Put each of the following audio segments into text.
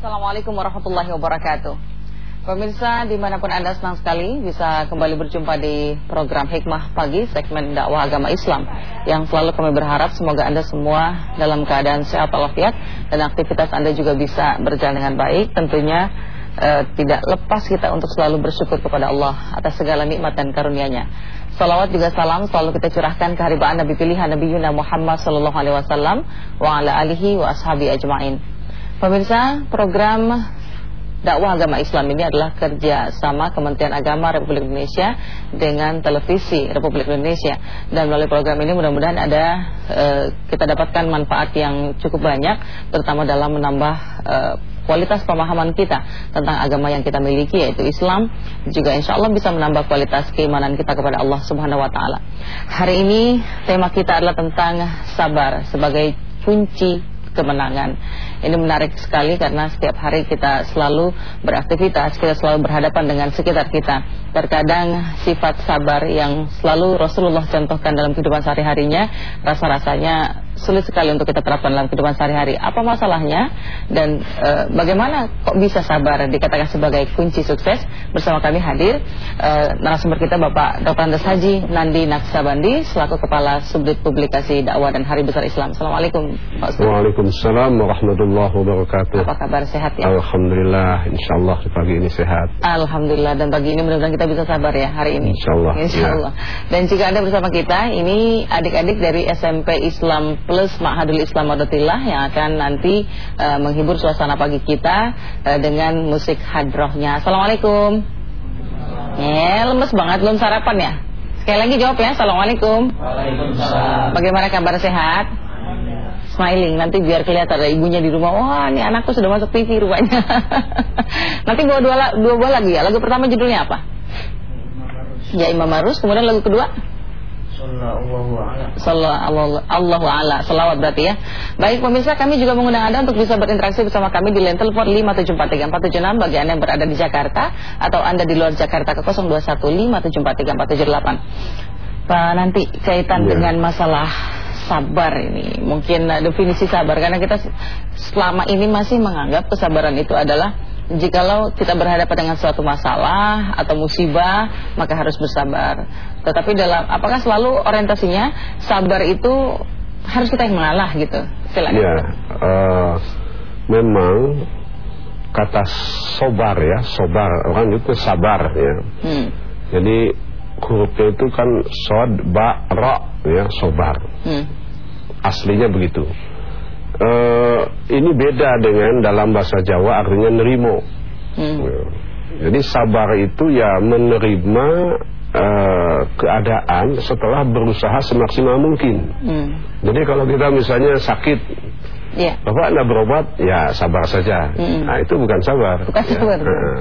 Assalamualaikum warahmatullahi wabarakatuh. Pemirsa di mana pun Anda senang sekali bisa kembali berjumpa di program Hikmah Pagi segmen dakwah agama Islam. Yang selalu kami berharap semoga Anda semua dalam keadaan sehat walafiat Dan aktivitas Anda juga bisa berjalan dengan baik. Tentunya eh, tidak lepas kita untuk selalu bersyukur kepada Allah atas segala nikmat dan karunia-Nya. Salawat juga salam selalu kita curahkan ke haribaan Nabi pilihan Nabi Yuna Muhammad sallallahu alaihi wasallam wa ala alihi wa ashabi ajmain. Pemirsa, program dakwah agama Islam ini adalah kerja sama Kementerian Agama Republik Indonesia dengan televisi Republik Indonesia dan melalui program ini mudah-mudahan ada e, kita dapatkan manfaat yang cukup banyak terutama dalam menambah e, kualitas pemahaman kita tentang agama yang kita miliki yaitu Islam juga insya Allah bisa menambah kualitas keimanan kita kepada Allah Subhanahu Wa Taala. Hari ini tema kita adalah tentang sabar sebagai kunci kemenangan. Ini menarik sekali karena setiap hari kita selalu beraktivitas, kita selalu berhadapan dengan sekitar kita. Terkadang sifat sabar yang selalu Rasulullah contohkan dalam kehidupan sehari-harinya, rasa-rasanya sulit sekali untuk kita terapkan dalam kehidupan sehari-hari. Apa masalahnya dan e, bagaimana kok bisa sabar dikatakan sebagai kunci sukses? Bersama kami hadir e, narasumber kita Bapak Dr. Andes Haji Nandi Naksabandi selaku Kepala Subdit Publikasi Dakwah dan Hari Besar Islam. Assalamualaikum Pak Ustaz. Waalaikumsalam warahmatullahi wabarakatuh. Apa kabar sehat ya? Alhamdulillah, insyaallah pagi ini sehat. Alhamdulillah dan pagi ini mudah-mudahan kita bisa sabar ya hari ini. Insyaallah. Insyaallah. Ya. Dan jika Anda bersama kita, ini adik-adik dari SMP Islam Plus Ma'hadul Islam Madatillah yang akan nanti uh, menghibur suasana pagi kita uh, dengan musik hadrohnya. Assalamualaikum. Ya, lemes banget belum sarapan ya? Sekali lagi jawab ya. Assalamualaikum. Waalaikumsalam. Bagaimana kabar sehat? Smiling nanti biar kelihatan ada ibunya di rumah. Wah, ini anakku sudah masuk TV rupanya. nanti bawa dua, dua buah lagi ya. Lagu pertama judulnya apa? Ya Imam Marus. Kemudian lagu kedua? Sallallahu Allahu ala. Salawat berarti ya. Baik pemirsa kami juga mengundang Anda Untuk bisa berinteraksi bersama kami Di line telepon 5743476 Bagi Anda yang berada di Jakarta Atau Anda di luar Jakarta ke 0215743476 Pak nanti kaitan ya. dengan masalah sabar ini. Mungkin definisi sabar. Karena kita selama ini masih menganggap Kesabaran itu adalah Jikalau kita berhadapan dengan suatu masalah atau musibah, maka harus bersabar. Tetapi dalam apakah selalu orientasinya sabar itu harus kita yang mengalah gitu? Silakan. Ya, uh, memang kata sobar ya, sobar orang itu sabar ya. Hmm. Jadi hurufnya itu kan sod, ba, ro ya, sobar. Hmm. Aslinya begitu uh, ini beda dengan dalam bahasa Jawa artinya nerimo. Hmm. Ya. Jadi sabar itu ya menerima uh, keadaan setelah berusaha semaksimal mungkin. Hmm. Jadi kalau kita misalnya sakit, yeah. bapak anda berobat, ya sabar saja. Hmm. Nah itu bukan sabar. Bukan ya. sabar. Uh,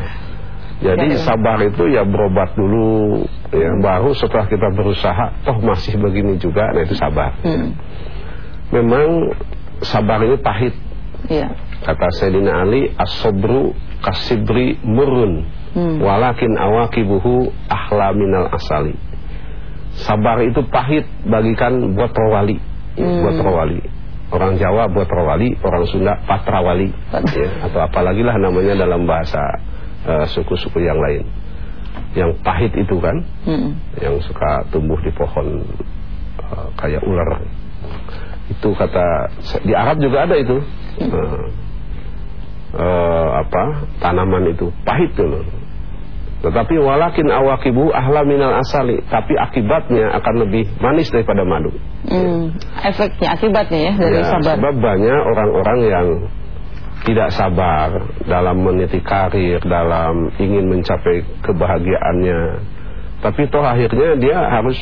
jadi ya, sabar itu ya berobat dulu, ya baru setelah kita berusaha, toh masih begini juga, nah itu sabar. Hmm. Memang sabar ini pahit. Iya. Kata Sayyidina Ali, as-sabru kasibri murun, hmm. walakin awakibuhu ahla minal asali. Sabar itu pahit bagikan buat rawali, hmm. buat rawali. Orang Jawa buat rawali, orang Sunda patrawali, ya, atau apalagi lah namanya dalam bahasa eh, suku-suku uh, yang lain. Yang pahit itu kan, hmm. yang suka tumbuh di pohon uh, kayak ular itu kata di Arab juga ada itu. Uh, uh, apa tanaman itu. Pahit tuh tetapi walakin awakibu ahla minal asali. Tapi akibatnya akan lebih manis daripada madu. Hmm, efeknya akibatnya ya dari ya, sabar. sebab banyak orang-orang yang tidak sabar dalam meniti karir dalam ingin mencapai kebahagiaannya. Tapi toh akhirnya dia harus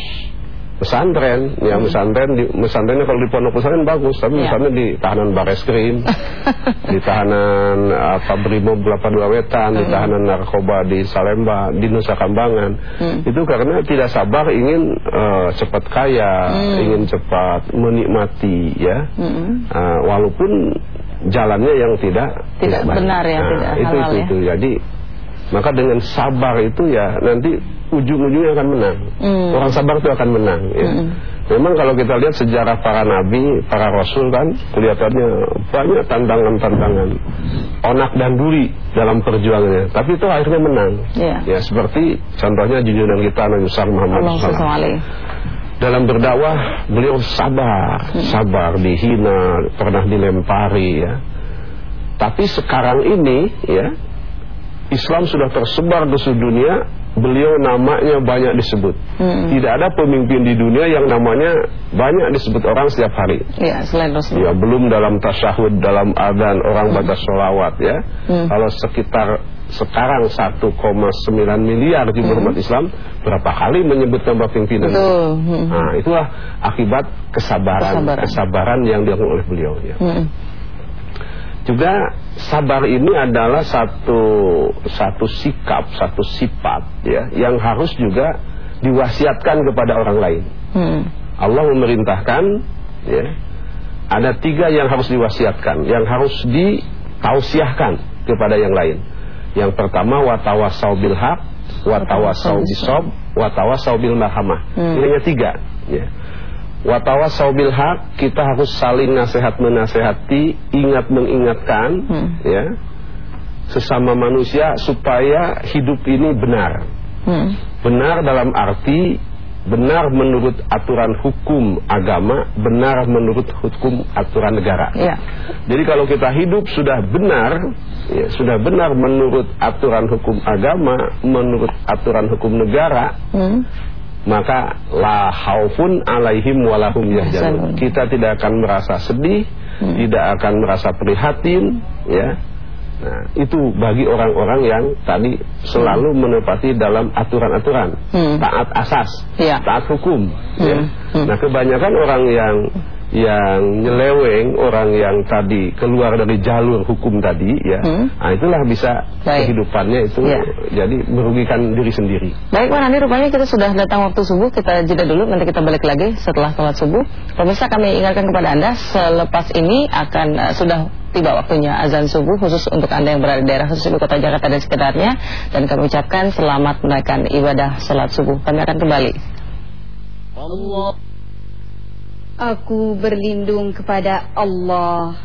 pesantren ya hmm. pesantren di pesantrennya kalau di pondok pesantren bagus tapi ya. misalnya di tahanan bareskrim di tahanan apa brimob berapa dua wetan hmm. di tahanan narkoba di Salemba di Nusa Kambangan hmm. itu karena tidak sabar ingin uh, cepat kaya hmm. ingin cepat menikmati ya hmm. uh, walaupun jalannya yang tidak tidak, tidak benar ya nah, tidak itu itu, ya. itu jadi maka dengan sabar itu ya nanti ujung-ujungnya akan menang. Hmm. Orang sabar itu akan menang. Ya. Hmm. Memang kalau kita lihat sejarah para nabi, para rasul kan kelihatannya banyak tantangan-tantangan, onak dan duri dalam perjuangannya. Tapi itu akhirnya menang. Ya, ya seperti contohnya junjungan kita Nabi besar Muhammad SAW. Dalam berdakwah beliau sabar, hmm. sabar dihina, pernah dilempari ya. Tapi sekarang ini ya Islam sudah tersebar di seluruh dunia beliau namanya banyak disebut. Hmm. Tidak ada pemimpin di dunia yang namanya banyak disebut orang setiap hari. Ya, selain Rasul. Ya, belum dalam tasyahud, dalam adzan orang hmm. baca sholawat ya. Hmm. Kalau sekitar sekarang 1,9 miliar di hmm. umat Islam berapa kali menyebut nama pimpinan? Betul. Hmm. Nah, itulah akibat kesabaran, kesabaran, kesabaran yang dilakukan oleh beliau ya. Hmm. Juga sabar ini adalah satu satu sikap, satu sifat ya yang harus juga diwasiatkan kepada orang lain. Hmm. Allah memerintahkan ya ada tiga yang harus diwasiatkan, yang harus ditausiahkan kepada yang lain. Yang pertama watawasau bil haq, watawasau bisob, watawasau bil mahamah. Hmm. Ini hanya tiga. Ya. Watawasau bil haq, kita harus saling nasihat menasehati, ingat mengingatkan hmm. ya sesama manusia supaya hidup ini benar. Hmm. Benar dalam arti benar menurut aturan hukum agama, benar menurut hukum aturan negara. Ya. Jadi kalau kita hidup sudah benar, ya, sudah benar menurut aturan hukum agama, menurut aturan hukum negara, hmm maka la haufun alaihim walahum yahzanun. Kita tidak akan merasa sedih, hmm. tidak akan merasa prihatin, ya. Nah, itu bagi orang-orang yang tadi selalu menepati dalam aturan-aturan, hmm. taat asas, ya. taat hukum, hmm. ya. Hmm. Nah, kebanyakan orang yang yang nyeleweng orang yang tadi keluar dari jalur hukum tadi ya. Hmm. nah itulah bisa Baik. kehidupannya itu ya. jadi merugikan diri sendiri. Baik Pak Nandi rupanya kita sudah datang waktu subuh kita jeda dulu nanti kita balik lagi setelah sholat subuh. Pemirsa kami ingatkan kepada Anda selepas ini akan uh, sudah tiba waktunya azan subuh khusus untuk Anda yang berada di daerah khusus ibu kota Jakarta dan sekitarnya. Dan kami ucapkan selamat menaikkan ibadah sholat subuh. Kami akan kembali. Allah Aku berlindung kepada Allah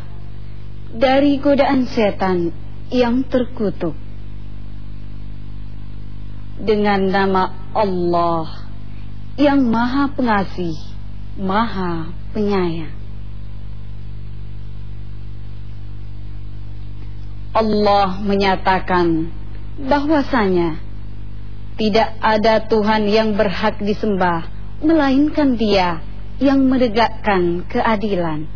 dari godaan setan yang terkutuk. Dengan nama Allah yang Maha Pengasih, Maha Penyayang. Allah menyatakan bahwasanya tidak ada Tuhan yang berhak disembah melainkan Dia yang menegakkan keadilan.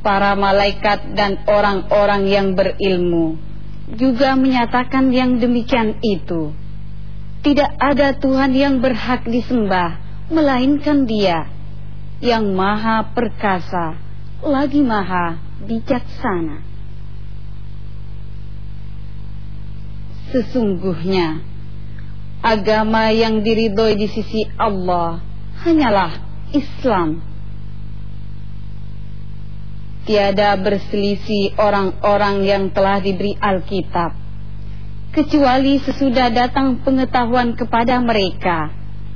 Para malaikat dan orang-orang yang berilmu juga menyatakan yang demikian itu. Tidak ada Tuhan yang berhak disembah melainkan Dia yang Maha Perkasa, lagi Maha Bijaksana. Sesungguhnya agama yang diridhoi di sisi Allah hanyalah Islam. Tiada berselisih orang-orang yang telah diberi Alkitab, kecuali sesudah datang pengetahuan kepada mereka,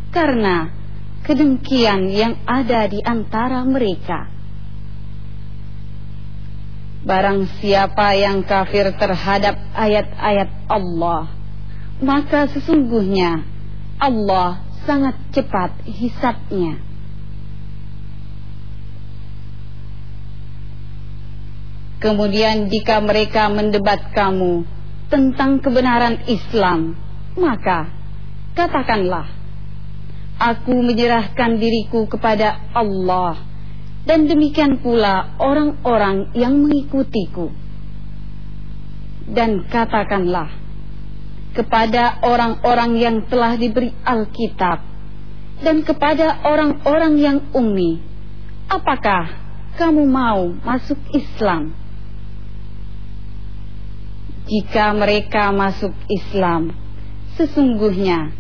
karena kedengkian yang ada di antara mereka. Barang siapa yang kafir terhadap ayat-ayat Allah, maka sesungguhnya Allah sangat cepat hisapnya. Kemudian jika mereka mendebat kamu tentang kebenaran Islam, maka katakanlah, aku menyerahkan diriku kepada Allah dan demikian pula orang-orang yang mengikutiku. Dan katakanlah, kepada orang-orang yang telah diberi Alkitab dan kepada orang-orang yang ummi, apakah kamu mau masuk Islam? Jika mereka masuk Islam, sesungguhnya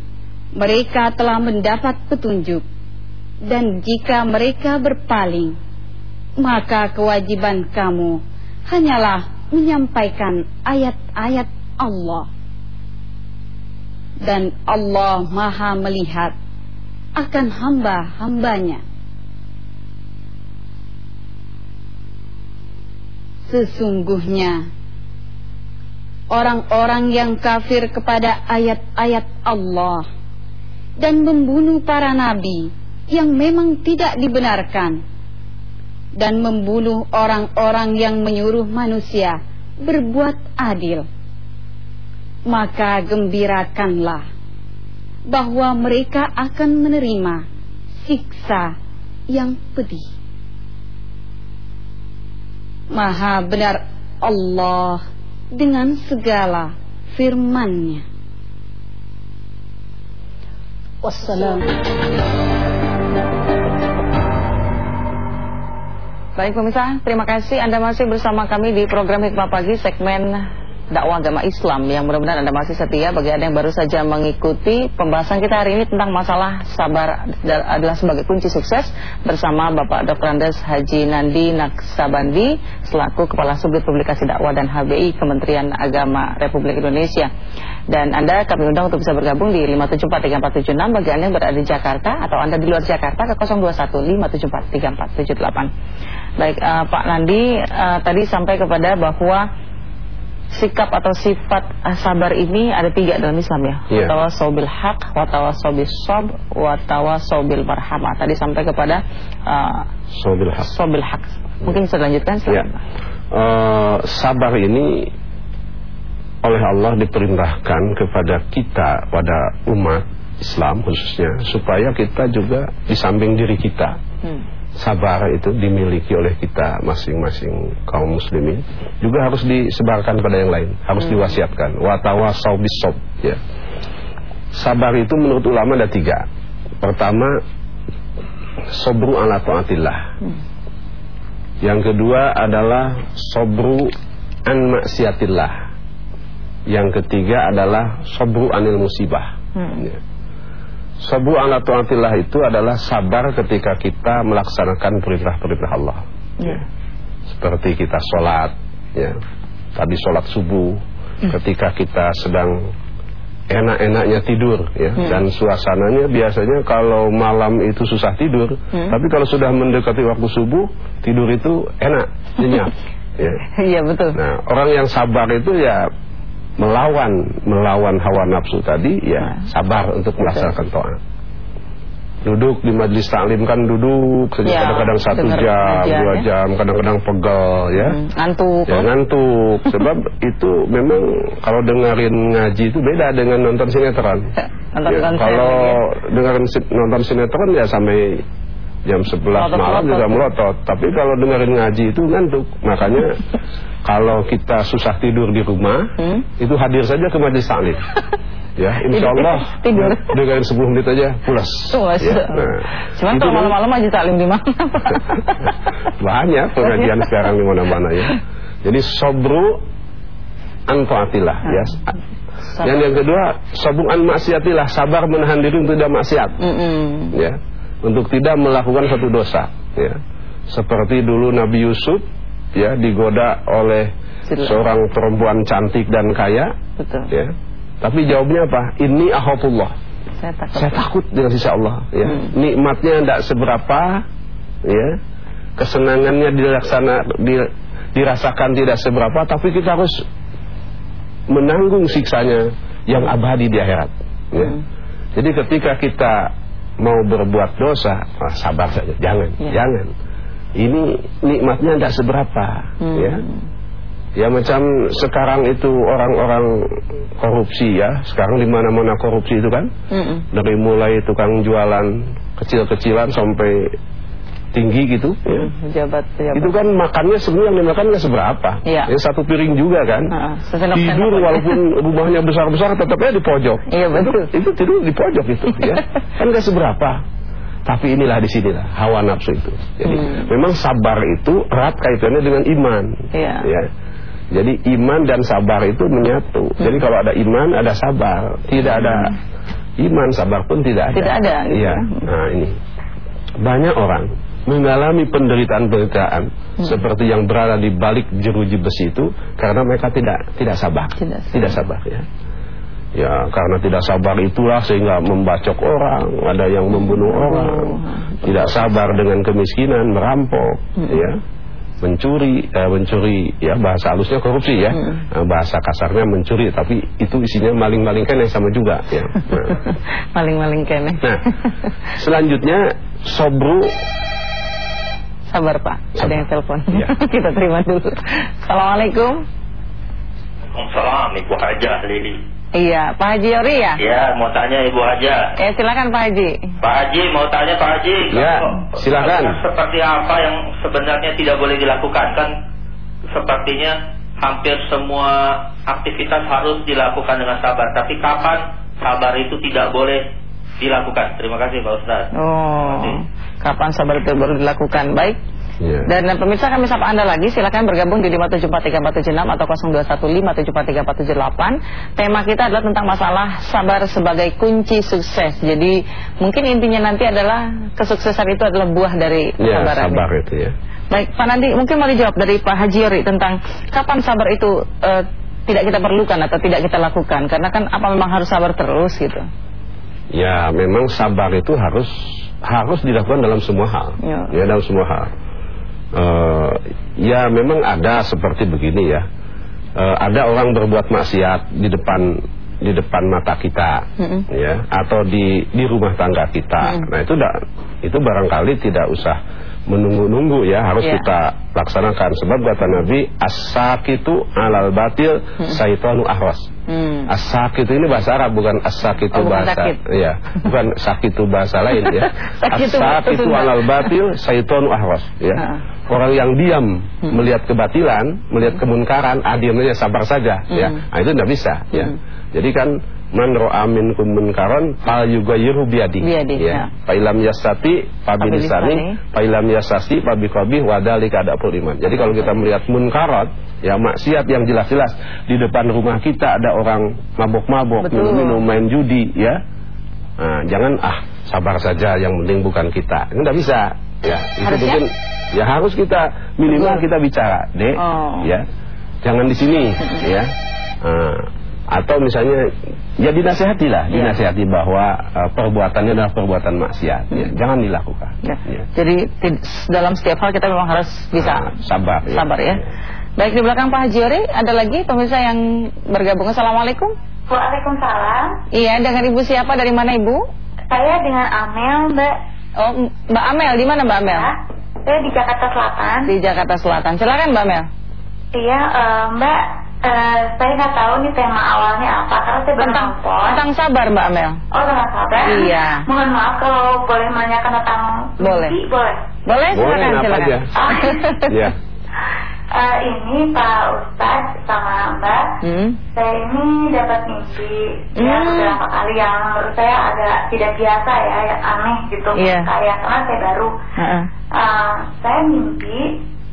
mereka telah mendapat petunjuk, dan jika mereka berpaling, maka kewajiban kamu hanyalah menyampaikan ayat-ayat Allah dan Allah Maha melihat akan hamba-hambanya. Sesungguhnya orang-orang yang kafir kepada ayat-ayat Allah dan membunuh para nabi yang memang tidak dibenarkan dan membunuh orang-orang yang menyuruh manusia berbuat adil maka gembirakanlah bahwa mereka akan menerima siksa yang pedih Maha benar Allah dengan segala firman-Nya. Wassalam. Baik pemirsa, terima kasih Anda masih bersama kami di program Hikmah Pagi segmen dakwah agama Islam yang mudah-mudahan Anda masih setia bagi Anda yang baru saja mengikuti pembahasan kita hari ini tentang masalah sabar adalah sebagai kunci sukses bersama Bapak Dr. Andes Haji Nandi Naksabandi selaku Kepala Subdit Publikasi Dakwah dan HBI Kementerian Agama Republik Indonesia. Dan Anda kami undang untuk bisa bergabung di 5743476 bagi Anda yang berada di Jakarta atau Anda di luar Jakarta ke 0215743478. Baik uh, Pak Nandi uh, tadi sampai kepada bahwa sikap atau sifat uh, sabar ini ada tiga dalam Islam ya. Yeah. Watawasobil haq, watawasobil sob, watawasobil marhamah. Tadi sampai kepada uh, sobil haq. Sobil haq. Mungkin bisa lanjutkan Yeah. Uh, sabar ini oleh Allah diperintahkan kepada kita pada umat Islam khususnya supaya kita juga di samping diri kita. Hmm sabar itu dimiliki oleh kita masing-masing kaum muslimin juga harus disebarkan pada yang lain, harus hmm. diwasiatkan. Watawasau bisob ya. Sabar itu menurut ulama ada tiga. Pertama, sobru ala taatillah. Hmm. Yang kedua adalah sobru an maksiatillah. Yang ketiga adalah sobru anil musibah. Hmm. Ya. Sabu ala tuatillah itu adalah sabar ketika kita melaksanakan perintah-perintah Allah. Ya. Seperti kita sholat, ya. Tadi sholat subuh, hmm. ketika kita sedang enak-enaknya tidur, ya. Hmm. Dan suasananya biasanya kalau malam itu susah tidur, hmm. tapi kalau sudah mendekati waktu subuh, tidur itu enak, nyenyak. ya. Iya betul. Nah, orang yang sabar itu ya melawan melawan hawa nafsu tadi ya sabar untuk melaksanakan to'at duduk di majlis taklim kan duduk ya, kadang-kadang satu jam, dua ya. jam, kadang-kadang pegel ya. Hmm, ngantuk. Ya ngantuk. Sebab itu memang kalau dengerin ngaji itu beda dengan nonton sinetron. ya, kalau ya. dengerin nonton sinetron ya sampai jam 11 melotot, malam juga melotot. Tapi kalau dengerin ngaji itu ngantuk. Makanya kalau kita susah tidur di rumah, hmm? itu hadir saja ke majlis taklim. ya, insya Allah tidur. Dengerin 10 menit aja pulas. Pulas. Ya, nah, Cuman kalau malam-malam majlis taklim di mana? Banyak pengajian sekarang di mana-mana ya. Jadi sobru anfaatillah hmm. ya. Yang yang kedua, sobungan maksiatillah, sabar menahan diri untuk tidak maksiat. Mm -mm. Ya untuk tidak melakukan satu dosa ya seperti dulu Nabi Yusuf ya digoda oleh seorang perempuan cantik dan kaya Betul. ya tapi jawabnya apa ini ahofullah saya takut, saya takut dengan sisa Allah ya hmm. nikmatnya tidak seberapa ya kesenangannya dilaksana di, dirasakan tidak seberapa tapi kita harus menanggung siksanya yang abadi di akhirat ya. Hmm. jadi ketika kita mau berbuat dosa, ah, sabar saja, jangan, ya. jangan. Ini nikmatnya tidak seberapa, hmm. ya. Ya macam sekarang itu orang-orang korupsi ya, sekarang di mana-mana korupsi itu kan, hmm. dari mulai tukang jualan kecil-kecilan sampai tinggi gitu ya. Pejabat, pejabat. Itu kan makannya sebenarnya yang dimakan nggak seberapa. Ya. ya. satu piring juga kan. Uh, tidur walaupun rumahnya besar-besar tetapnya di pojok. Iya betul. Itu, itu tidur di pojok itu ya. kan nggak seberapa. Tapi inilah di sinilah hawa nafsu itu. Jadi hmm. memang sabar itu erat kaitannya dengan iman. Iya. Ya. Jadi iman dan sabar itu menyatu. Hmm. Jadi kalau ada iman ada sabar. Tidak ada hmm. iman sabar pun tidak ada. Tidak ada. Gitu iya. Ya. Nah ini banyak orang mengalami penderitaan-penderitaan hmm. seperti yang berada di balik jeruji besi itu karena mereka tidak tidak sabar, tidak, tidak sabar ya. Ya, karena tidak sabar itulah sehingga membacok orang, ada yang membunuh orang, tidak sabar dengan kemiskinan, merampok, ya, mencuri, eh, mencuri, ya bahasa halusnya korupsi ya, Nah, bahasa kasarnya mencuri, tapi itu isinya maling-maling kene sama juga, ya. Nah, Maling-maling kene. nah selanjutnya sobru Sabar Pak, ada yang telepon. Ya. Kita terima dulu. Assalamualaikum. Waalaikumsalam Ibu Haja Lili Iya, Pak Haji Yori ya? Ya mau tanya Ibu Haja Eh silakan Pak Haji. Pak Haji mau tanya Pak Haji Ya, kalau- silakan. Seperti apa yang sebenarnya tidak boleh dilakukan Kan sepertinya hampir semua aktivitas harus dilakukan dengan sabar Tapi kapan sabar itu tidak boleh dilakukan Terima kasih Pak Ustaz Oh, kapan sabar itu baru dilakukan? Baik. ya. Dan pemirsa kami sapa Anda lagi silakan bergabung di 5743476 atau 0215743478. Tema kita adalah tentang masalah sabar sebagai kunci sukses. Jadi mungkin intinya nanti adalah kesuksesan itu adalah buah dari Ya, kesabaran. sabar itu ya. Baik, Pak Nandi mungkin mau dijawab dari Pak Haji Yori tentang kapan sabar itu eh, tidak kita perlukan atau tidak kita lakukan karena kan apa memang harus sabar terus gitu. Ya, memang sabar itu harus harus dilakukan dalam semua hal. Ya. Ya, dalam semua hal. Eh, ya, memang ada seperti begini ya. Eh, ada orang berbuat maksiat di depan di depan mata kita, Mm-mm. ya, atau di di rumah tangga kita. Mm. Nah, itu da, itu barangkali tidak usah menunggu-nunggu ya, harus Ya. kita laksanakan sebab kata Nabi as-sakitu alal batil saitanu ahwas. Hmm. As-sakitu ini bahasa Arab bukan as-sakitu Oh, bukan bahasa sakit. Iya, bukan sakitu bahasa lain ya. Sakitu As-sakitu alal batil syaitanu ahwas ya. Ha. Orang yang diam melihat kebatilan, melihat kemunkaran, ah diam aja sabar saja ya. Hmm. Nah, itu tidak bisa ya. Hmm. Jadi kan man ra'a minkum munkaran fal yughayyiru biyadi. Biyadi, ya. ya. Fa ilam yastati fa bilisani, fa ilam yastasi fa biqalbi wa dzalika adapul iman. Jadi kalau kita melihat munkarat, ya maksiat yang jelas-jelas di depan rumah kita ada orang mabok-mabok, minum-minum, main judi, ya. Nah, jangan ah sabar saja yang penting bukan kita. Itu enggak bisa. Ya, itu Harusnya? mungkin ya harus kita minimal Betul. kita bicara, Dek. Oh. Ya. Jangan di sini, ya. Nah, atau misalnya ya dinasehati lah, Ya. dinasehati bahwa uh, perbuatannya adalah perbuatan maksiat, ya. jangan dilakukan. Ya. Ya. Jadi dalam setiap hal kita memang harus bisa Nah, sabar, ya. sabar ya. Baik di belakang Pak Haji Yori ada lagi pemirsa yang bergabung. Assalamualaikum. Waalaikumsalam. Iya dengan Ibu siapa dari mana Ibu? Saya dengan Amel, Mbak. Oh Mbak Amel di mana Mbak Amel? Ya, saya di Jakarta Selatan. Di Jakarta Selatan. Silakan Mbak Amel. Iya, eh, Mbak. Eh, saya nggak tahu nih tema awalnya apa karena saya baru Tentang nelpon. tentang sabar Mbak Amel. Oh, tentang sabar. Iya. Mohon maaf kalau boleh menanyakan tentang Boleh. mimpi, boleh. Boleh Boleh, silakan apa silakan. aja. Ya. Eh, ini Pak Ustadz sama Mbak. Hmm. Saya ini dapat mimpi ya Hmm. beberapa kali yang menurut saya agak tidak biasa ya, yang aneh gitu Iya. menurut saya karena saya baru. Heeh. Uh, saya mimpi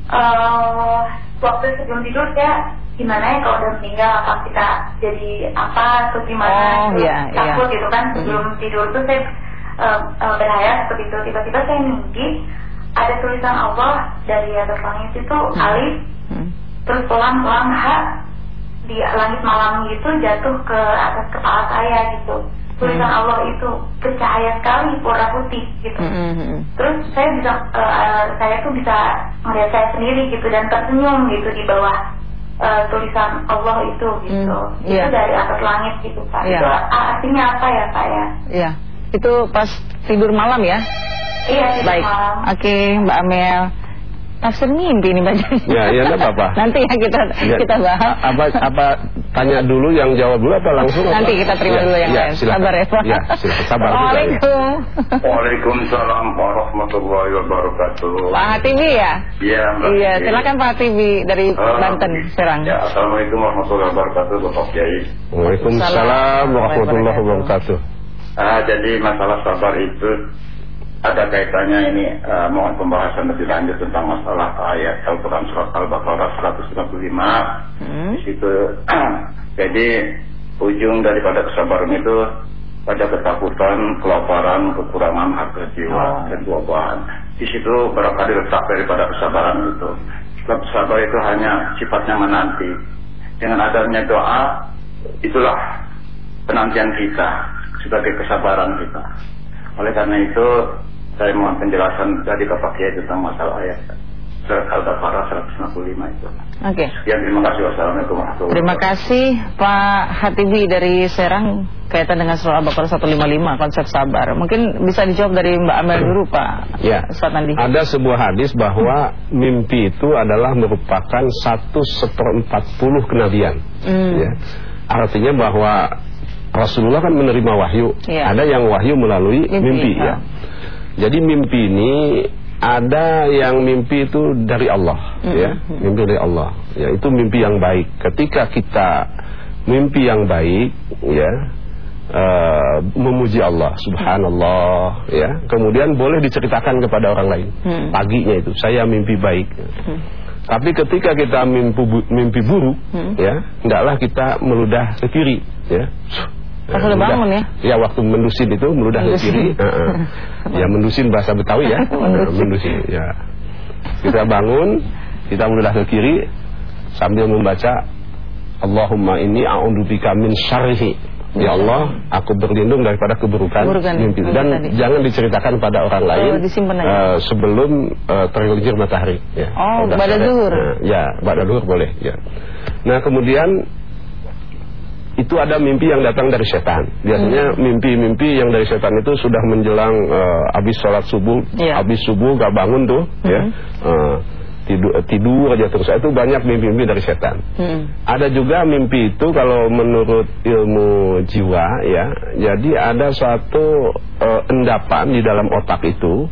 uh, waktu sebelum tidur saya gimana ya kalau udah meninggal apa kita jadi apa atau gimana Oh, Terus iya, iya. takut gitu kan sebelum tidur tuh saya uh, uh, berhayal seperti itu tiba-tiba saya mimpi ada tulisan Allah dari atas langit itu alif Hmm. terus pelan-pelan H di langit malam gitu jatuh ke atas kepala saya gitu tulisan Hmm. Allah itu bercahaya sekali warna putih gitu Hmm, hmm, hmm. terus saya bisa eh, saya tuh bisa melihat saya sendiri gitu dan tersenyum gitu di bawah eh, tulisan Allah itu gitu Hmm, itu iya. dari atas langit gitu pak Iya. itu artinya apa ya pak ya Iya. Itu pas tidur malam ya? iya di Baik. malam Oke, Mbak Amel. Tafsir mimpi ini bacanya. Ya, ya, enggak apa-apa. Nanti ya kita Ya, kita bahas. Apa apa tanya dulu yang jawab dulu apa langsung? apa? Nanti kita terima Ya, dulu yang ya, lain. silakan. Sabar ya, Pak. Ya, silakan. Sabar juga, ya. Waalaikumsalam warahmatullahi wabarakatuh Pak Hatibi ya? Iya Mbak Iya, silakan Pak Hatibi dari Eh, Banten, Serang. Ya, Assalamualaikum warahmatullahi wabarakatuh Bapak Kiai Waalaikumsalam warahmatullahi wabarakatuh. Ah, jadi masalah sabar itu ada kaitannya ini eh, mohon pembahasan lebih lanjut tentang masalah ayat Al-Quran surat Al-Baqarah 155 Hmm. di situ jadi ujung daripada kesabaran itu pada ketakutan, kelaparan, kekurangan harta jiwa Oh. dan buah-buahan. Di situ barangkali letak daripada kesabaran itu. Sebab sabar itu hanya sifatnya menanti. Dengan adanya doa, itulah penantian kita, sebagai kesabaran kita. Oleh karena itu, saya mohon penjelasan dari Bapak Kiai tentang masalah ayat surat Al-Baqarah 165 itu. Oke. Ya, terima kasih. Wassalamualaikum warahmatullahi Terima kasih Pak Hatibi dari Serang kaitan dengan surah Al-Baqarah 155 konsep sabar. Mungkin bisa dijawab dari Mbak Amel dulu Pak. Ya. Ustaz Andi. Ada sebuah hadis bahwa mimpi itu adalah merupakan satu seperempat puluh kenabian. Hmm. Ya. Artinya bahwa Rasulullah kan menerima wahyu. Ya. Ada yang wahyu melalui Mimpi, mimpi, ha. ya. Jadi mimpi ini ada yang mimpi itu dari Allah, Hmm. ya, mimpi dari Allah. Ya, itu mimpi yang baik. Ketika kita mimpi yang baik, ya, eh, memuji Allah, Subhanallah, ya. Kemudian boleh diceritakan kepada orang lain. Hmm. Paginya itu saya mimpi baik. Hmm. Tapi ketika kita mimpi, mimpi buruk, Hmm. ya, hendaklah kita meludah ke kiri, ya. Pas udah bangun ya? Ya, waktu mendusin itu meludah ke kiri. Heeh. ya, mendusin bahasa Betawi ya. Mendusin. mendusin, ya. Kita bangun, kita meludah ke kiri sambil membaca Allahumma inni a'udzubika min syarrihi. Ya Allah, aku berlindung daripada keburukan, Keburukan mimpi. Dan tadi. jangan diceritakan pada orang lain Oh, aja. eh, sebelum eh, tergelincir matahari. Ya. Oh, pada zuhur. Nah, ya, pada duhur boleh. Ya. Nah kemudian itu ada mimpi yang datang dari setan. Biasanya Hmm. mimpi-mimpi yang dari setan itu sudah menjelang eh, habis sholat subuh, Iya. habis subuh gak bangun tuh, ya Hmm. Eh, tidur tidur aja terus. Itu banyak mimpi-mimpi dari setan. Hmm. Ada juga mimpi itu kalau menurut ilmu jiwa ya, jadi ada suatu eh, endapan di dalam otak itu.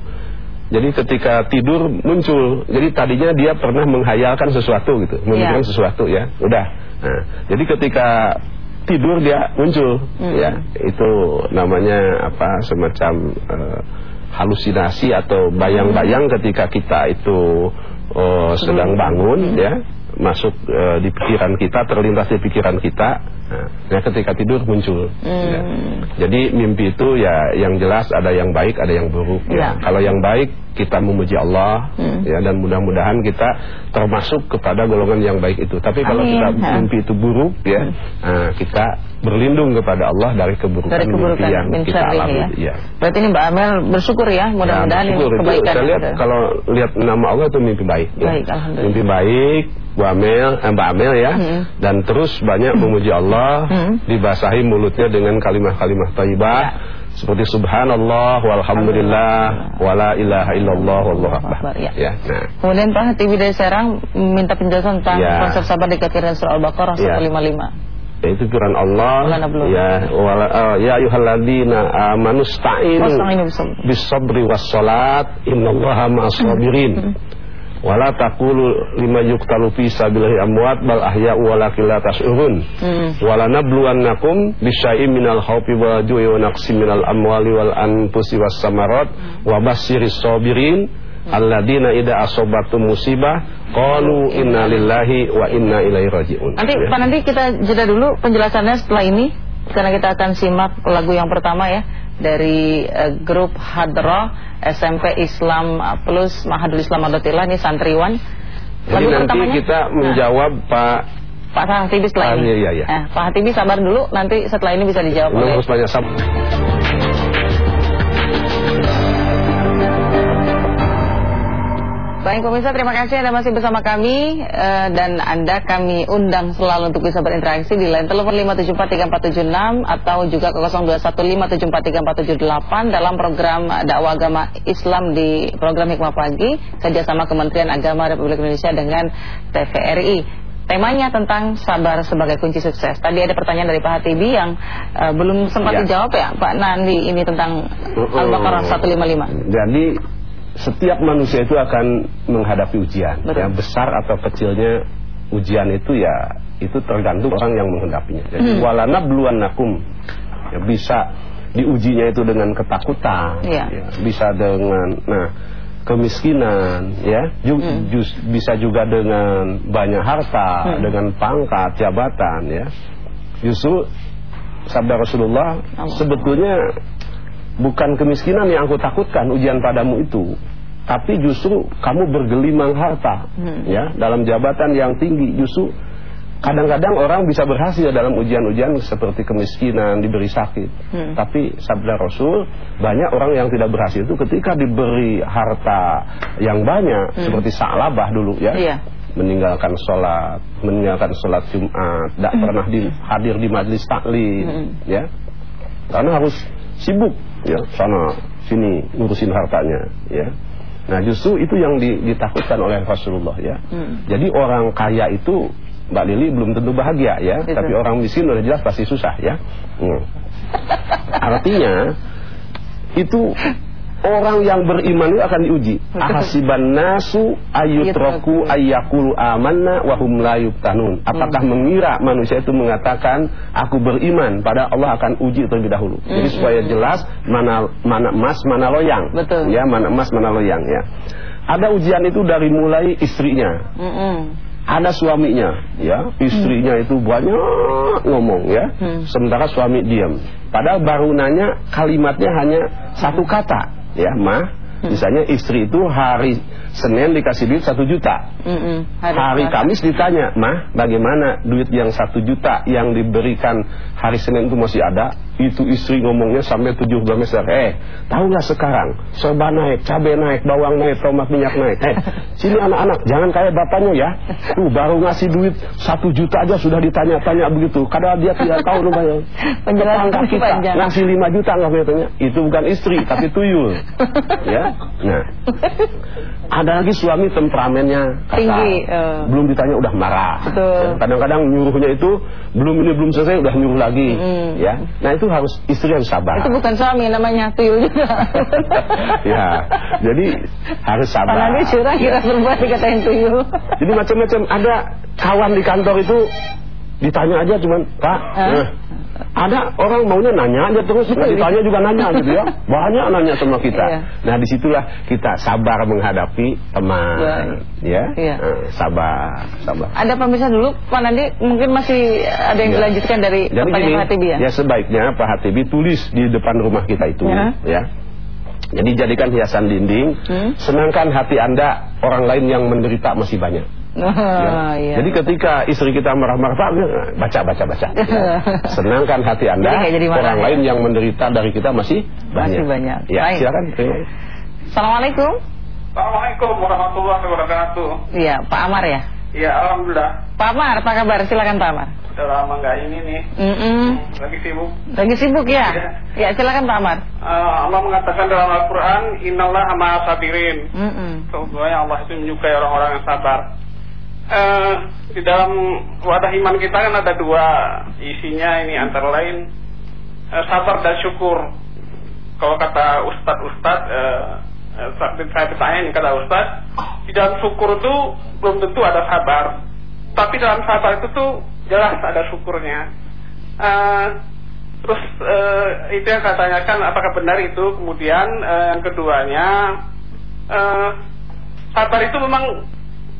Jadi ketika tidur muncul, jadi tadinya dia pernah menghayalkan sesuatu gitu, memikirkan Iya. sesuatu ya, udah. Nah, jadi ketika tidur dia muncul, Hmm. ya, itu namanya apa semacam eh, halusinasi atau bayang-bayang ketika kita itu eh, sedang bangun, ya, masuk eh, di pikiran kita, terlintas di pikiran kita. Nah, nah, ketika tidur muncul. ya. Jadi mimpi itu ya yang jelas ada yang baik, ada yang buruk. Ya. Ya. Kalau yang baik kita memuji Allah, Hmm. ya dan mudah-mudahan kita termasuk kepada golongan yang baik itu. Tapi kalau Amin. kita mimpi itu buruk, ya, nah, kita berlindung kepada Allah dari keburukan, Dari keburukan yang kita alami. ya. Ya. Berarti ini Mbak Amel bersyukur ya, mudah-mudahan Ya, ini kebaikan. Saya lihat yang ada. kalau lihat nama Allah itu mimpi baik. ya. Baik, alhamdulillah. Mimpi baik, Bu Amel, eh, Mbak Amel ya, Hmm. dan terus banyak memuji Allah, Hmm. dibasahi mulutnya dengan kalimah-kalimah thayyibah. Ya. Seperti subhanallah walhamdulillah wala ilaha illallah wallahu akbar. Ya. Ya. Nah, Kemudian Pak Hatibi dari Serang minta penjelasan tentang Ya. konsep sabar dikaitkan dengan surah Al-Baqarah Ya. 155. itu firman Allah. Ya wala uh, ya ayyuhalladzina amanu sta'inu bis-sabri was-salat innallaha ma'as sabirin wala taqulu lima yuqtalu fi sabilillahi amwat bal ahya'u walakin la tash'urun. Hmm. wala nabluwannakum bisyai'in minal khawfi wal ju'i wa naqsin minal amwali wal anfusi was samarat wa basyiris sabirin alladzina idza asabatum musibah qalu inna lillahi wa inna ilaihi raji'un Nanti Ya. Pak nanti kita jeda dulu penjelasannya setelah ini karena kita akan simak lagu yang pertama ya dari eh, grup Hadra SMP Islam Plus Mahadul Islam Adotillah ini santriwan. Jadi Lagu nanti pertamanya kita Nah, menjawab Pak Pak Hatibi setelah Ah, ini. iya, iya, iya. Nah, Pak Hatibi sabar dulu nanti setelah ini bisa dijawab Lu oleh harus banyak sabar. Baik pemirsa terima kasih Anda masih bersama kami eh, dan Anda kami undang selalu untuk bisa berinteraksi di line telepon 5743476 atau juga ke 0215743478 dalam program dakwah agama Islam di program Hikmah Pagi kerjasama Kementerian Agama Republik Indonesia dengan TVRI. Temanya tentang sabar sebagai kunci sukses. Tadi ada pertanyaan dari Pak Hatibi yang eh, belum sempat Ya. dijawab ya Pak Nandi ini tentang Uh-uh. Al-Baqarah 155. Jadi setiap manusia itu akan menghadapi ujian. Betul. Yang besar atau kecilnya ujian itu ya itu tergantung orang yang menghadapinya. Jadi Hmm. walana nakum ya bisa diujinya itu dengan ketakutan, Iya. ya, bisa dengan nah kemiskinan, ya, ju- Hmm. jus- bisa juga dengan banyak harta, Hmm. dengan pangkat, jabatan, ya. Justru sabda Rasulullah Allah. sebetulnya bukan kemiskinan yang aku takutkan ujian padamu itu tapi justru kamu bergelimang harta Hmm. ya dalam jabatan yang tinggi justru Kadang-kadang orang bisa berhasil dalam ujian-ujian seperti kemiskinan, diberi sakit. Hmm. Tapi sabda Rasul, banyak orang yang tidak berhasil itu ketika diberi harta yang banyak, hmm. seperti Sa'labah dulu ya. Iya. Meninggalkan sholat, meninggalkan sholat Jumat, tidak hmm. pernah di, hadir di majlis taklim, hmm. ya. Karena harus sibuk, ya, sana sini ngurusin hartanya, ya. Nah justru itu yang ditakutkan oleh Rasulullah ya. Hmm. Jadi orang kaya itu Mbak Lili belum tentu bahagia ya, Itu. tapi orang miskin udah jelas pasti susah ya. Hmm. Artinya itu orang yang beriman itu akan diuji. Ahasiban nasu ayutroku ayakulu amanna wahum layuk tanun. Apakah hmm. mengira manusia itu mengatakan aku beriman pada Allah akan uji terlebih dahulu. Hmm. Jadi supaya jelas mana mana emas mana loyang. Betul. Ya mana emas mana loyang ya. Ada ujian itu dari mulai istrinya. Hmm ada suaminya ya istrinya hmm. itu banyak ngomong ya hmm. sementara suami diam padahal baru nanya kalimatnya hanya satu kata ya mah hmm. misalnya istri itu hari Senin dikasih duit satu juta. Mm -mm, hari, hari Kamis ditanya mah bagaimana duit yang satu juta yang diberikan hari Senin itu masih ada itu istri ngomongnya sampai 17 meter eh tahu nggak sekarang? Serba naik cabai naik bawang naik tomat minyak naik. Eh sini anak-anak jangan kayak bapaknya ya. Tuh baru ngasih duit satu juta aja sudah ditanya-tanya begitu. Kadang dia tidak tahu rupanya penjelasan kita panjang. ngasih 5 juta nggak katanya itu bukan istri tapi tuyul. Ya? Nah. Ada lagi suami temperamennya tinggi uh. belum ditanya udah marah. Kadang-kadang nyuruhnya itu belum ini belum selesai udah nyuruh lagi. Mm. ya? Nah itu itu harus istri yang sabar. Itu bukan suami namanya tuyul juga. ya, jadi harus sabar. Karena dia curang ya. berbuat dikatain tuyul. jadi macam-macam ada kawan di kantor itu ditanya aja cuman Pak, eh, ada orang maunya nanya aja terus nggak ditanya juga nanya gitu ya banyak nanya sama kita iya. nah di situlah kita sabar menghadapi teman ya iya. uh, sabar sabar ada pemirsa dulu Pak Nandi mungkin masih ada yang ya. dilanjutkan dari Jadi pertanyaan Hatibi ya ya sebaiknya Pak Hatibi tulis di depan rumah kita itu ya, ya. Jadi jadikan hiasan dinding, hmm? senangkan hati anda orang lain yang menderita masih banyak. Oh, ya. iya. Jadi ketika istri kita marah-marah, baca, baca, baca. Ya. Senangkan hati anda, jadi jadi orang ya. lain yang menderita dari kita masih banyak. Masih banyak. Ya, Baik. silakan. Assalamualaikum. Assalamualaikum warahmatullahi wabarakatuh. Iya, Pak Amar ya. Iya, alhamdulillah. Pak Amar, apa kabar? Silakan Pak Amar. Udah lama nggak ini nih. Mm -mm. Lagi sibuk. Lagi sibuk ya? Ya, ya silakan Pak Amar. Uh, Allah mengatakan dalam Al-Quran, Innallah sama sabirin. Mm -mm. Sesungguhnya Allah itu menyukai orang-orang yang sabar uh, di dalam wadah iman kita kan ada dua isinya ini antara lain uh, sabar dan syukur. Kalau kata ustadz-ustadz, uh, uh, saya bertanya ini kata ustadz, di dalam syukur itu belum tentu ada sabar, tapi dalam sabar itu tuh jelas ada syukurnya. Uh, terus uh, itu yang saya tanyakan apakah benar itu. Kemudian uh, yang keduanya, uh, sabar itu memang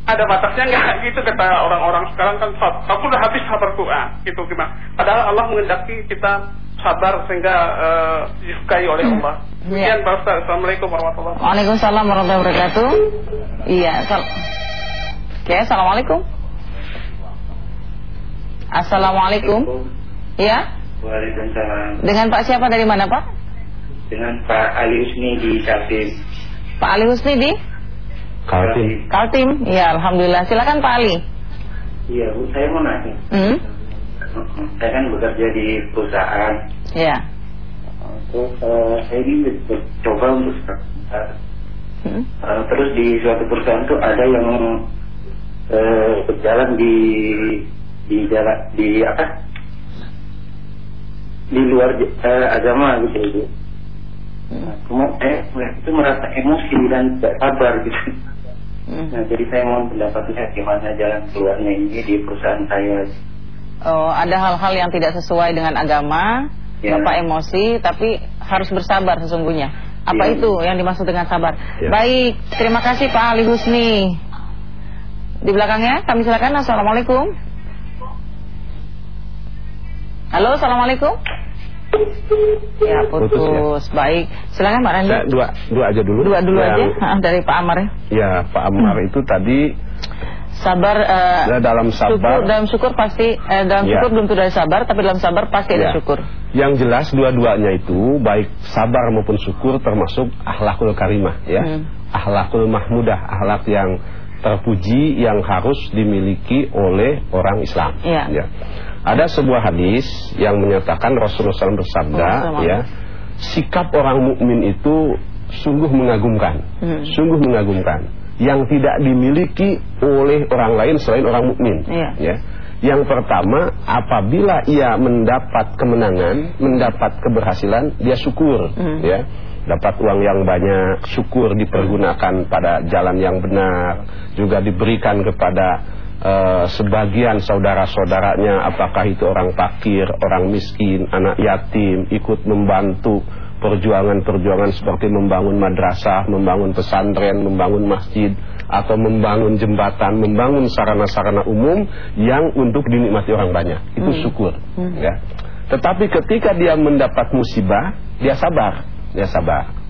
ada batasnya nggak gitu kata orang-orang sekarang kan aku udah habis sabarku ah gitu gimana padahal Allah mengendaki kita sabar sehingga uh, disukai oleh hmm. Allah. Kemudian ya. Pak Ustaz, Assalamualaikum warahmatullahi wabarakatuh. Waalaikumsalam warahmatullahi wabarakatuh. Iya, sal Oke, Assalamualaikum. Assalamualaikum. Iya? Waalaikumsalam. Dengan Pak siapa dari mana Pak? Dengan Pak Ali Husni di Kaltim. Pak Ali Husni di? Kaltim. Kaltim, ya Alhamdulillah. Silakan Pak Ali. Iya, Bu, saya mau nanya. Hmm? Saya kan bekerja di perusahaan. Iya. Terus uh, saya ini coba untuk hmm? uh, terus di suatu perusahaan itu ada yang uh, berjalan di di jalan di apa? Di luar uh, agama gitu, Bu. Hmm. eh, itu merasa emosi dan tidak sabar gitu. Hmm. Nah, jadi saya mohon pendapatnya gimana jalan keluarnya ini di perusahaan saya. Oh, ada hal-hal yang tidak sesuai dengan agama, ya. Bapak emosi, tapi harus bersabar sesungguhnya. Apa ya. itu yang dimaksud dengan sabar? Ya. Baik, terima kasih Pak Ali Husni. Di belakangnya kami silakan. Assalamualaikum. Halo, assalamualaikum. Ya putus, putus ya. baik. Silakan Pak Randi. Saya dua dua aja dulu. Dua dulu yang, aja dari Pak Amar ya. Ya Pak Amar hmm. itu tadi Sabar uh, dalam sabar syukur, dalam syukur pasti eh, dalam ya. syukur belum tentu ada sabar tapi dalam sabar pasti ya. ada syukur. Yang jelas dua-duanya itu baik sabar maupun syukur termasuk akhlakul karimah ya. Hmm. Akhlakul mahmudah, akhlak yang terpuji yang harus dimiliki oleh orang Islam ya. ya. Ada sebuah hadis yang menyatakan Rasulullah SAW bersabda oh, ya, sikap orang mukmin itu sungguh mengagumkan, hmm. sungguh mengagumkan yang tidak dimiliki oleh orang lain selain orang mukmin. Ya. ya. Yang pertama, apabila ia mendapat kemenangan, mendapat keberhasilan, dia syukur, hmm. ya. Dapat uang yang banyak, syukur dipergunakan pada jalan yang benar, juga diberikan kepada uh, sebagian saudara-saudaranya, apakah itu orang fakir, orang miskin, anak yatim, ikut membantu perjuangan-perjuangan seperti membangun madrasah, membangun pesantren, membangun masjid atau membangun jembatan, membangun sarana-sarana umum yang untuk dinikmati orang banyak. Itu hmm. syukur, hmm. ya. Tetapi ketika dia mendapat musibah, dia sabar, dia sabar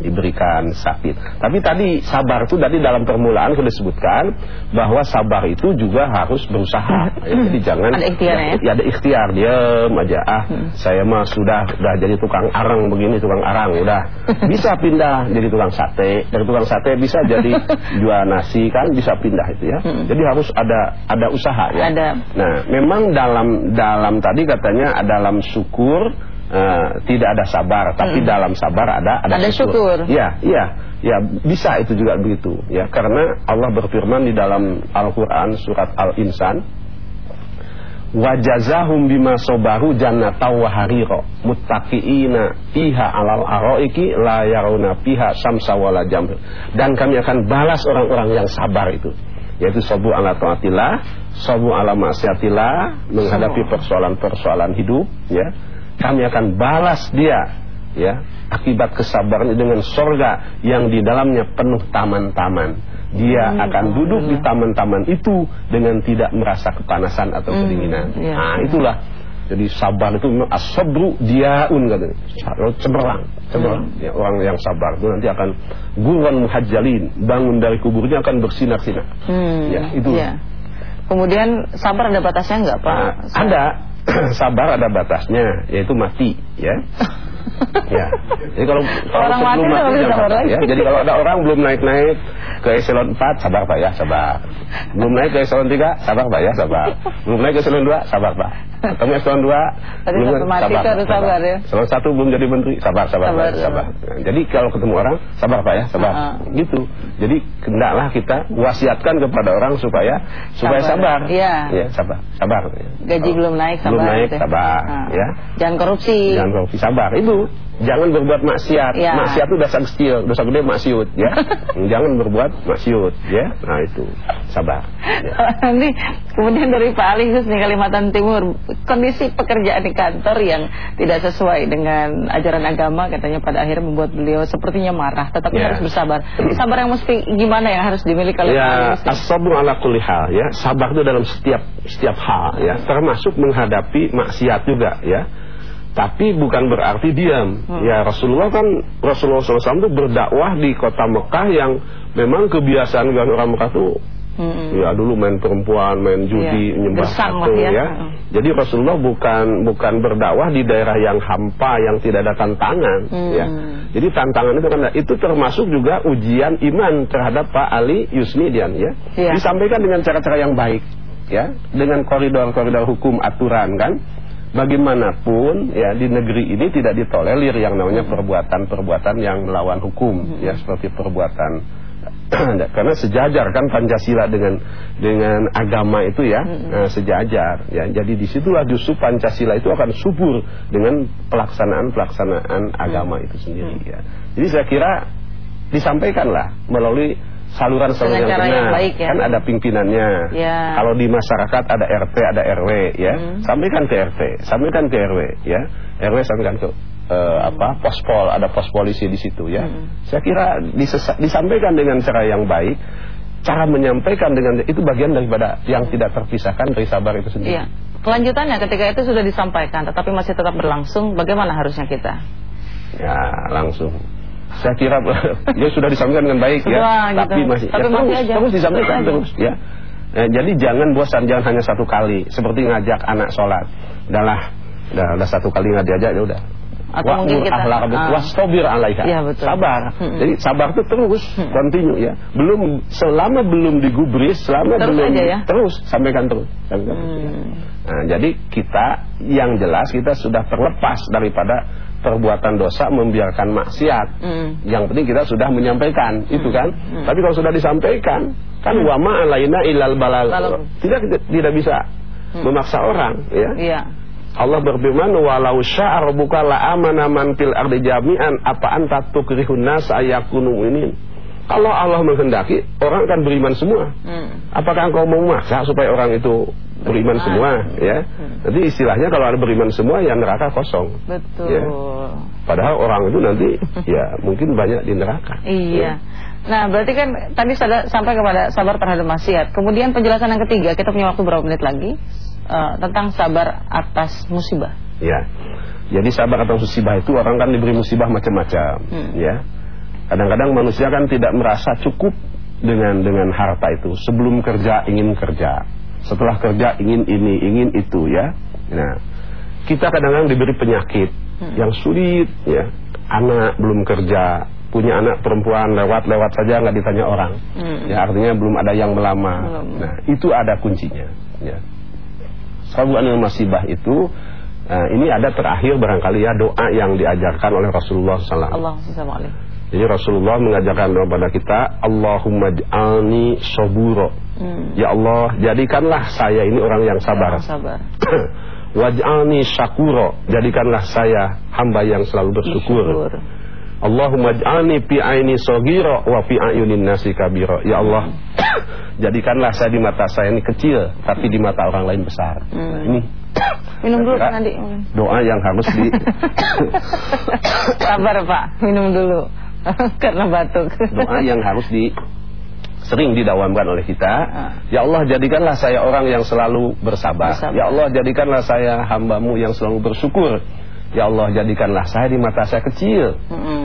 diberikan sakit. Tapi tadi sabar itu tadi dalam permulaan sudah disebutkan bahwa sabar itu juga harus berusaha. Ya, jadi jangan ada ikhtiar ya, ya ada ikhtiar diam aja ah hmm. saya mah sudah sudah jadi tukang arang begini tukang arang udah bisa pindah jadi tukang sate dari tukang sate bisa jadi jual nasi kan bisa pindah itu ya. Hmm. Jadi harus ada ada usaha ya. Ada. Nah, memang dalam dalam tadi katanya dalam syukur uh, tidak ada sabar, tapi hmm. dalam sabar ada ada, ada syukur. syukur. Ya, iya. Ya, bisa itu juga begitu. Ya, karena Allah berfirman di dalam Al-Qur'an surat Al-Insan, wajazahum bima sobaru jannata wa harira muttaqiina fiha alal araiki la yarawna fiha samsa wala jamr dan kami akan balas orang-orang yang sabar itu yaitu sabu ala taatillah sabu ala maksiatillah menghadapi persoalan-persoalan hidup ya kami akan balas dia ya akibat kesabarannya dengan sorga yang di dalamnya penuh taman-taman. Dia hmm, akan duduk di taman-taman itu dengan tidak merasa kepanasan atau hmm, kedinginan. ya. nah itulah. Jadi sabar itu asabru diaun katanya. Cemerlang cemerlang. Hmm. ya, orang yang sabar itu nanti akan guruan muhajjalin bangun dari kuburnya akan bersinar-sinar. Hmm, ya itu. ya. kemudian sabar ada batasnya enggak Pak? Nah, ada sabar ada batasnya yaitu mati ya. Ya. Jadi kalau kalau orang sebelum mati, mati sabar ya. Jadi kalau ada orang belum naik naik ke eselon 4 sabar pak ya sabar. Belum naik ke eselon 3 sabar pak ya sabar. Belum naik ke eselon 2 sabar pak. Ketemu eselon 2 Tadi belum sabar, harus sabar, sabar ya. eselon 1 belum jadi menteri sabar sabar sabar, pak, sabar. Nah, jadi kalau ketemu orang sabar pak ya sabar. Uh -huh. gitu. Jadi hendaklah kita wasiatkan kepada orang supaya supaya sabar, sabar. ya ya sabar sabar. Gaji belum naik sabar belum naik sabar uh. ya. Jangan korupsi. Jangan korupsi sabar. Itu jangan berbuat maksiat. Ya. Maksiat itu dosa kecil, dosa gede maksiat ya. jangan berbuat maksiat ya. Nah itu sabar. Ya. Nanti kemudian dari Pak Ali nih Kalimantan Timur, kondisi pekerjaan di kantor yang tidak sesuai dengan ajaran agama katanya pada akhirnya membuat beliau sepertinya marah, tetapi ya. harus bersabar. Sabar yang mesti gimana yang harus dimiliki oleh ya, As-sabru ala kulli hal ya. Sabar itu dalam setiap setiap hal ya, termasuk menghadapi maksiat juga ya tapi bukan berarti diam. Hmm. Ya Rasulullah kan Rasulullah SAW itu berdakwah di kota Mekah yang memang kebiasaan orang Mekah itu hmm. ya dulu main perempuan, main judi, ya. nyembah satu ya. ya. Hmm. Jadi Rasulullah bukan bukan berdakwah di daerah yang hampa yang tidak ada tantangan hmm. ya. Jadi tantangan itu kan itu termasuk juga ujian iman terhadap Pak Ali Yusnidian ya. ya. Disampaikan dengan cara-cara yang baik ya, dengan koridor-koridor hukum aturan kan bagaimanapun ya di negeri ini tidak ditolerir yang namanya perbuatan-perbuatan yang melawan hukum ya seperti perbuatan karena sejajar kan Pancasila dengan dengan agama itu ya hmm. sejajar ya. Jadi di situlah justru Pancasila itu akan subur dengan pelaksanaan pelaksanaan agama itu sendiri ya. Jadi saya kira disampaikanlah melalui saluran-saluran yang benar. Yang baik, ya? Kan ada pimpinannya. Ya. Kalau di masyarakat ada RT, ada RW ya. Hmm. Sampaikan ke RT, sampaikan ke RW ya. RW sampaikan ke uh, apa? Pospol, ada pos polisi di situ ya. Hmm. Saya kira disampaikan dengan cara yang baik. Cara menyampaikan dengan itu bagian daripada yang tidak terpisahkan dari sabar itu sendiri. Ya. Kelanjutannya ketika itu sudah disampaikan tetapi masih tetap berlangsung, bagaimana harusnya kita? Ya, langsung saya kira ya sudah disampaikan dengan baik ya, gitu. tapi masih tapi ya, masih terus, aja. terus disampaikan terus ya. Ya, jadi jangan bosan, jangan hanya satu kali. Seperti ngajak anak sholat. Udahlah, udah, udah satu kali nggak diajak ya udah. Atau mungkin kita uh, alaiha. Ya, betul. Sabar. Hmm. Jadi sabar itu terus, hmm. continue ya. Belum selama belum digubris, selama terus belum aja ya? terus sampaikan terus. Sampaikan hmm. terus ya. Nah, jadi kita yang jelas kita sudah terlepas daripada perbuatan dosa membiarkan maksiat. Hmm. Yang penting kita sudah menyampaikan hmm. itu kan. Hmm. Tapi kalau sudah disampaikan kan hmm. wama alaina ilal balal. Tidak tidak bisa hmm. memaksa orang ya. Iya. Allah berfirman walau sya'a rabbuka la amana man fil ardi jami'an apa anta tukrihun nas ayakunu ini. Kalau Allah menghendaki orang akan beriman semua. Hmm. Apakah engkau mau maksa supaya orang itu beriman, beriman semua ya? Hmm. Jadi istilahnya kalau ada beriman semua ya neraka kosong. Betul. Ya. Padahal orang itu nanti ya mungkin banyak di neraka. Iya. Ya. Nah, berarti kan tadi sudah sampai kepada sabar terhadap maksiat. Kemudian penjelasan yang ketiga, kita punya waktu berapa menit lagi? uh, tentang sabar atas musibah. Ya. Jadi sabar atas musibah itu orang kan diberi musibah macam-macam, hmm. ya. Kadang-kadang manusia kan tidak merasa cukup dengan dengan harta itu. Sebelum kerja ingin kerja, setelah kerja ingin ini, ingin itu, ya. Nah, kita kadang-kadang diberi penyakit hmm. yang sulit, ya. Anak belum kerja, punya anak perempuan lewat-lewat saja nggak ditanya orang, hmm. ya artinya belum ada yang melamar. Nah, itu ada kuncinya, ya anil masibah itu uh, ini ada terakhir barangkali ya doa yang diajarkan oleh Rasulullah SAW. Jadi Rasulullah mengajarkan doa pada kita Allahumma ja'alni soburo hmm. Ya Allah jadikanlah saya ini orang yang sabar, ya, sabar. Waj'alni syakuro Jadikanlah saya hamba yang selalu bersyukur Syukur. Allahumma ja'alni fi aini saghira wa fi ayunin nasi kabira. Ya Allah, jadikanlah saya di mata saya ini kecil tapi di mata orang lain besar. Hmm. Nah, ini minum dulu nanti. Doa yang harus di Sabar, Pak. Minum dulu. Karena batuk. Doa yang harus di sering didawamkan oleh kita. Ah. Ya Allah jadikanlah saya orang yang selalu bersabar. bersabar. Ya Allah jadikanlah saya hambamu yang selalu bersyukur. Ya Allah jadikanlah saya di mata saya kecil mm -hmm.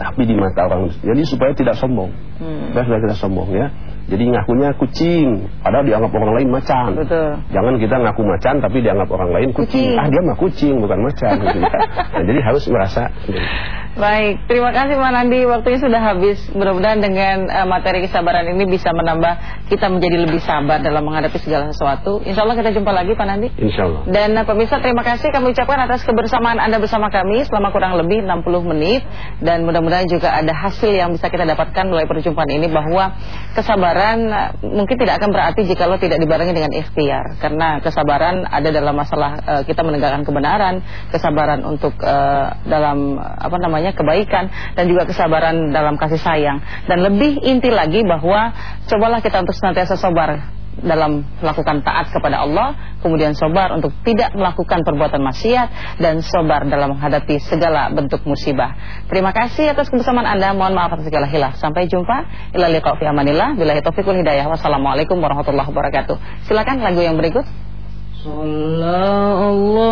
Tapi di mata orang Jadi supaya tidak sombong mm. Supaya tidak sombong ya Jadi ngakunya kucing Padahal dianggap orang lain macan Betul. Jangan kita ngaku macan Tapi dianggap orang lain kucing, kucing. Ah dia mah kucing bukan macan gitu ya. nah, Jadi harus merasa Baik, terima kasih Pak Nandi. Waktunya sudah habis. Mudah-mudahan dengan uh, materi kesabaran ini bisa menambah kita menjadi lebih sabar dalam menghadapi segala sesuatu. Insya Allah kita jumpa lagi Pak Nandi. Insya Allah. Dan uh, pemirsa terima kasih kami ucapkan atas kebersamaan Anda bersama kami selama kurang lebih 60 menit. Dan mudah-mudahan juga ada hasil yang bisa kita dapatkan melalui perjumpaan ini bahwa kesabaran uh, mungkin tidak akan berarti jika lo tidak dibarengi dengan ikhtiar. Karena kesabaran ada dalam masalah uh, kita menegakkan kebenaran, kesabaran untuk uh, dalam apa namanya namanya kebaikan dan juga kesabaran dalam kasih sayang. Dan lebih inti lagi bahwa cobalah kita untuk senantiasa sabar dalam melakukan taat kepada Allah, kemudian sobar untuk tidak melakukan perbuatan maksiat dan sobar dalam menghadapi segala bentuk musibah. Terima kasih atas kebersamaan Anda. Mohon maaf atas segala hilaf. Sampai jumpa. Ila liqa fi amanillah. Billahi hidayah. Wassalamualaikum warahmatullahi wabarakatuh. Silakan lagu yang berikut. Sallallahu